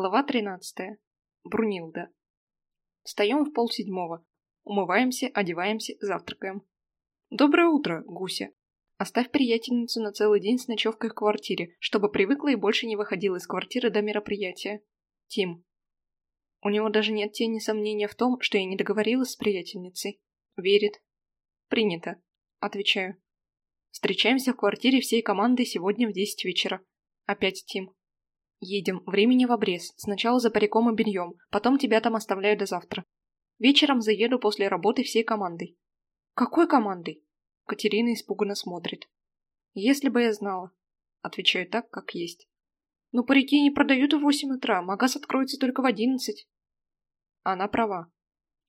Глава 13. Брунилда. Встаем в полседьмого. Умываемся, одеваемся, завтракаем. Доброе утро, Гуся. Оставь приятельницу на целый день с ночевкой в квартире, чтобы привыкла и больше не выходила из квартиры до мероприятия. Тим. У него даже нет тени сомнения в том, что я не договорилась с приятельницей. Верит. Принято. Отвечаю. Встречаемся в квартире всей командой сегодня в 10 вечера. Опять Тим. Едем. Времени в обрез. Сначала за париком и бельем, потом тебя там оставляю до завтра. Вечером заеду после работы всей командой. Какой командой? Катерина испуганно смотрит. Если бы я знала. Отвечаю так, как есть. Но парики не продают в восемь утра, магаз откроется только в одиннадцать. Она права.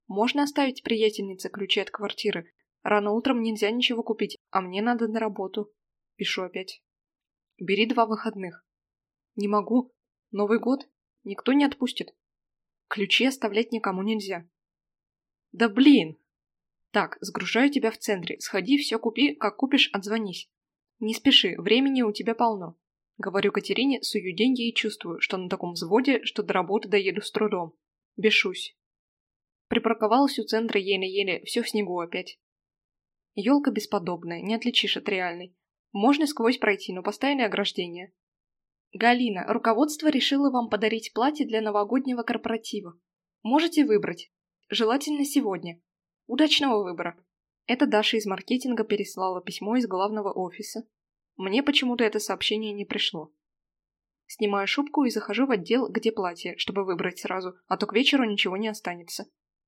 Можно оставить приятельнице ключи от квартиры. Рано утром нельзя ничего купить, а мне надо на работу. Пишу опять. Бери два выходных. Не могу. Новый год. Никто не отпустит. Ключи оставлять никому нельзя. Да блин! Так, сгружаю тебя в центре. Сходи, все купи, как купишь, отзвонись. Не спеши, времени у тебя полно. Говорю Катерине, сую деньги и чувствую, что на таком взводе, что до работы доеду с трудом. Бешусь. Припарковалась у центра еле-еле, все в снегу опять. Елка бесподобная, не отличишь от реальной. Можно сквозь пройти, но поставили ограждение. Галина, руководство решило вам подарить платье для новогоднего корпоратива. Можете выбрать. Желательно сегодня. Удачного выбора. Это Даша из маркетинга переслала письмо из главного офиса. Мне почему-то это сообщение не пришло. Снимаю шубку и захожу в отдел, где платье, чтобы выбрать сразу, а то к вечеру ничего не останется.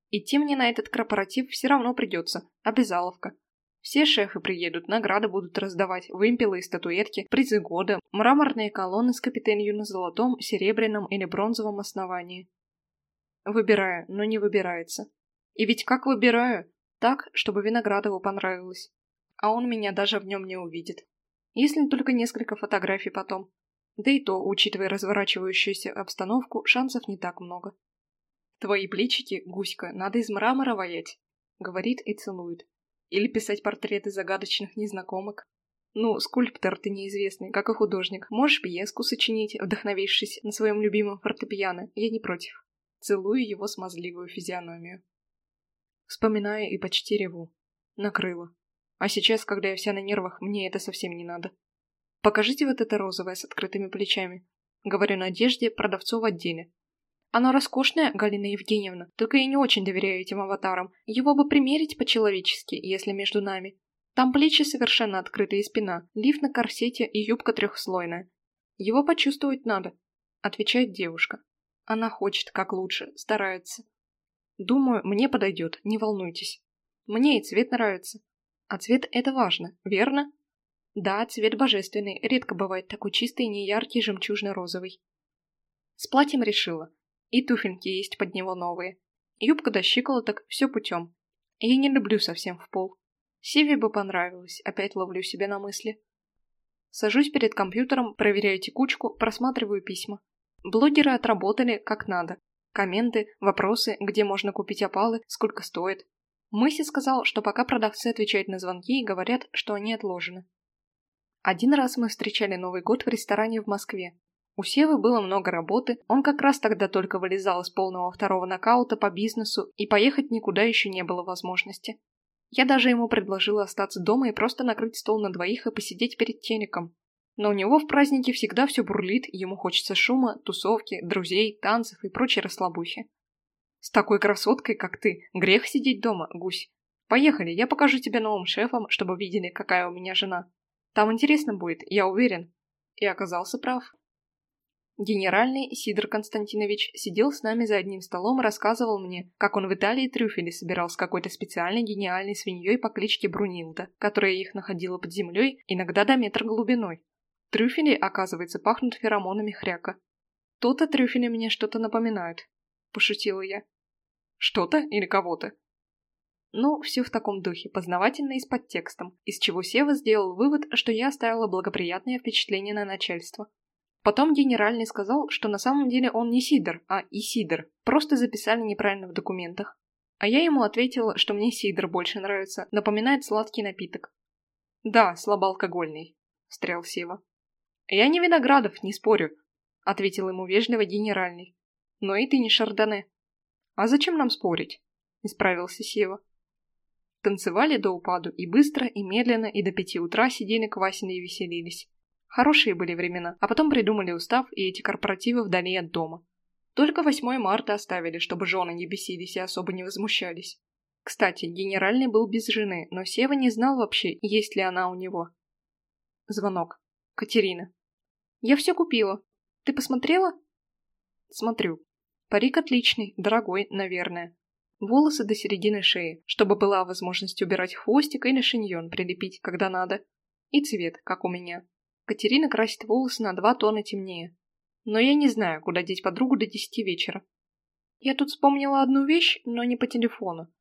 Идти мне на этот корпоратив все равно придется, обязаловка. Все шефы приедут, награды будут раздавать, вымпелы и статуэтки, призы года, мраморные колонны с капителью на золотом, серебряном или бронзовом основании. Выбираю, но не выбирается. И ведь как выбираю? Так, чтобы Виноградову понравилось. А он меня даже в нем не увидит. Если только несколько фотографий потом. Да и то, учитывая разворачивающуюся обстановку, шансов не так много. «Твои плечики, гуська, надо из мрамора воять», — говорит и целует. Или писать портреты загадочных незнакомок. Ну, скульптор ты неизвестный, как и художник. Можешь пьеску сочинить, вдохновившись на своем любимом фортепиано. Я не против. Целую его смазливую физиономию. Вспоминаю и почти реву. Накрыло. А сейчас, когда я вся на нервах, мне это совсем не надо. Покажите вот это розовое с открытыми плечами. Говорю Надежде, продавцу в отделе. Оно роскошное, Галина Евгеньевна, только я не очень доверяю этим аватарам. Его бы примерить по-человечески, если между нами. Там плечи совершенно открытые и спина, лиф на корсете и юбка трехслойная. Его почувствовать надо, отвечает девушка. Она хочет как лучше, старается. Думаю, мне подойдет, не волнуйтесь. Мне и цвет нравится. А цвет это важно, верно? Да, цвет божественный, редко бывает такой чистый, неяркий, жемчужно-розовый. С платьем решила. И туфельки есть под него новые. Юбка до щиколоток, все путем. Я не люблю совсем в пол. Севе бы понравилось, опять ловлю себя на мысли. Сажусь перед компьютером, проверяю текучку, просматриваю письма. Блогеры отработали как надо. Комменты, вопросы, где можно купить опалы, сколько стоит. Мыси сказал, что пока продавцы отвечают на звонки и говорят, что они отложены. Один раз мы встречали Новый год в ресторане в Москве. У Севы было много работы, он как раз тогда только вылезал из полного второго нокаута по бизнесу, и поехать никуда еще не было возможности. Я даже ему предложила остаться дома и просто накрыть стол на двоих и посидеть перед телеком. Но у него в празднике всегда все бурлит, ему хочется шума, тусовки, друзей, танцев и прочей расслабухи. С такой красоткой, как ты, грех сидеть дома, гусь. Поехали, я покажу тебе новым шефам, чтобы видели, какая у меня жена. Там интересно будет, я уверен. И оказался прав. Генеральный Сидор Константинович сидел с нами за одним столом и рассказывал мне, как он в Италии трюфели собирал с какой-то специальной гениальной свиньей по кличке Брунилда, которая их находила под землей, иногда до метра глубиной. Трюфели, оказывается, пахнут феромонами хряка. То-то трюфели мне что-то напоминают, пошутила я. Что-то или кого-то? Ну, все в таком духе, познавательно и с подтекстом, из чего Сева сделал вывод, что я оставила благоприятное впечатление на начальство. Потом генеральный сказал, что на самом деле он не Сидор, а Исидор. Просто записали неправильно в документах. А я ему ответила, что мне Сидор больше нравится, напоминает сладкий напиток. «Да, слабоалкогольный», — встрял Сева. «Я не Виноградов, не спорю. — ответил ему вежливо генеральный. «Но и ты не шардоне». «А зачем нам спорить?» — исправился Сева. Танцевали до упаду и быстро, и медленно, и до пяти утра сидели квасили и веселились. Хорошие были времена, а потом придумали устав и эти корпоративы вдали от дома. Только 8 марта оставили, чтобы жены не бесились и особо не возмущались. Кстати, генеральный был без жены, но Сева не знал вообще, есть ли она у него. Звонок. Катерина. «Я все купила. Ты посмотрела?» «Смотрю. Парик отличный, дорогой, наверное. Волосы до середины шеи, чтобы была возможность убирать хвостик или шиньон прилепить, когда надо. И цвет, как у меня. Катерина красит волосы на два тона темнее. Но я не знаю, куда деть подругу до десяти вечера. Я тут вспомнила одну вещь, но не по телефону.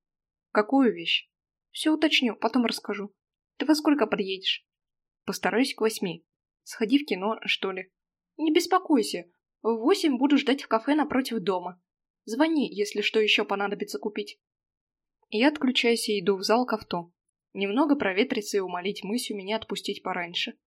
Какую вещь? Все уточню, потом расскажу. Ты во сколько подъедешь? Постараюсь к восьми. Сходи в кино, что ли. Не беспокойся. В восемь буду ждать в кафе напротив дома. Звони, если что еще понадобится купить. Я отключаюсь и иду в зал к авто. Немного проветриться и умолить мысью меня отпустить пораньше.